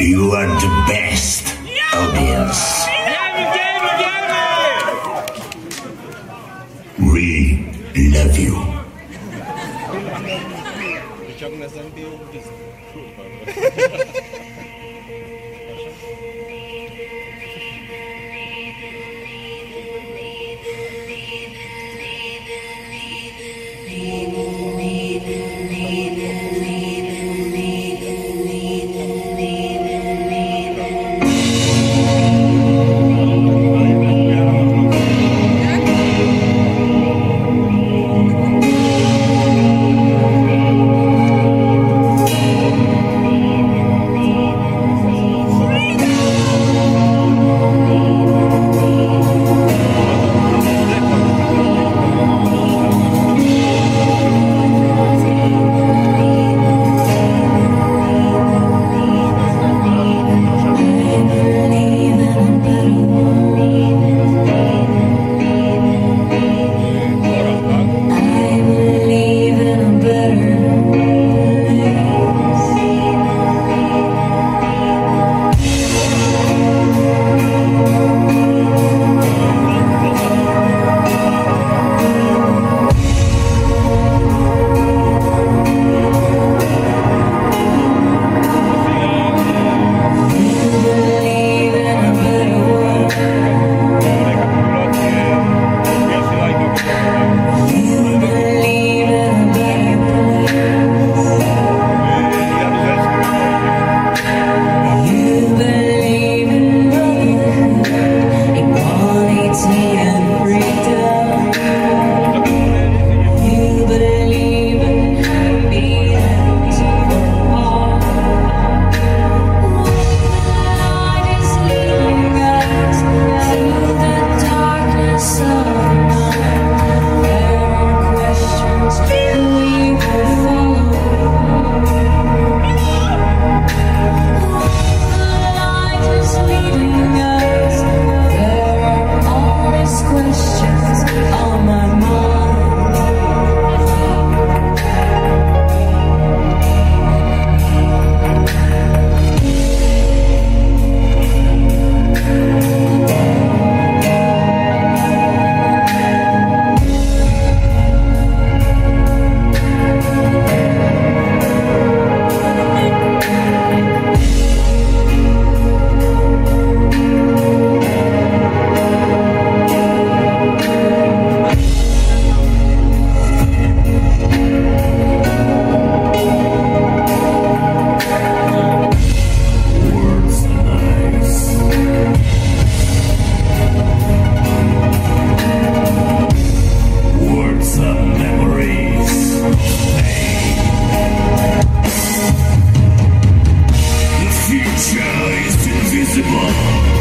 You are the best, Obvious. We love you. Love.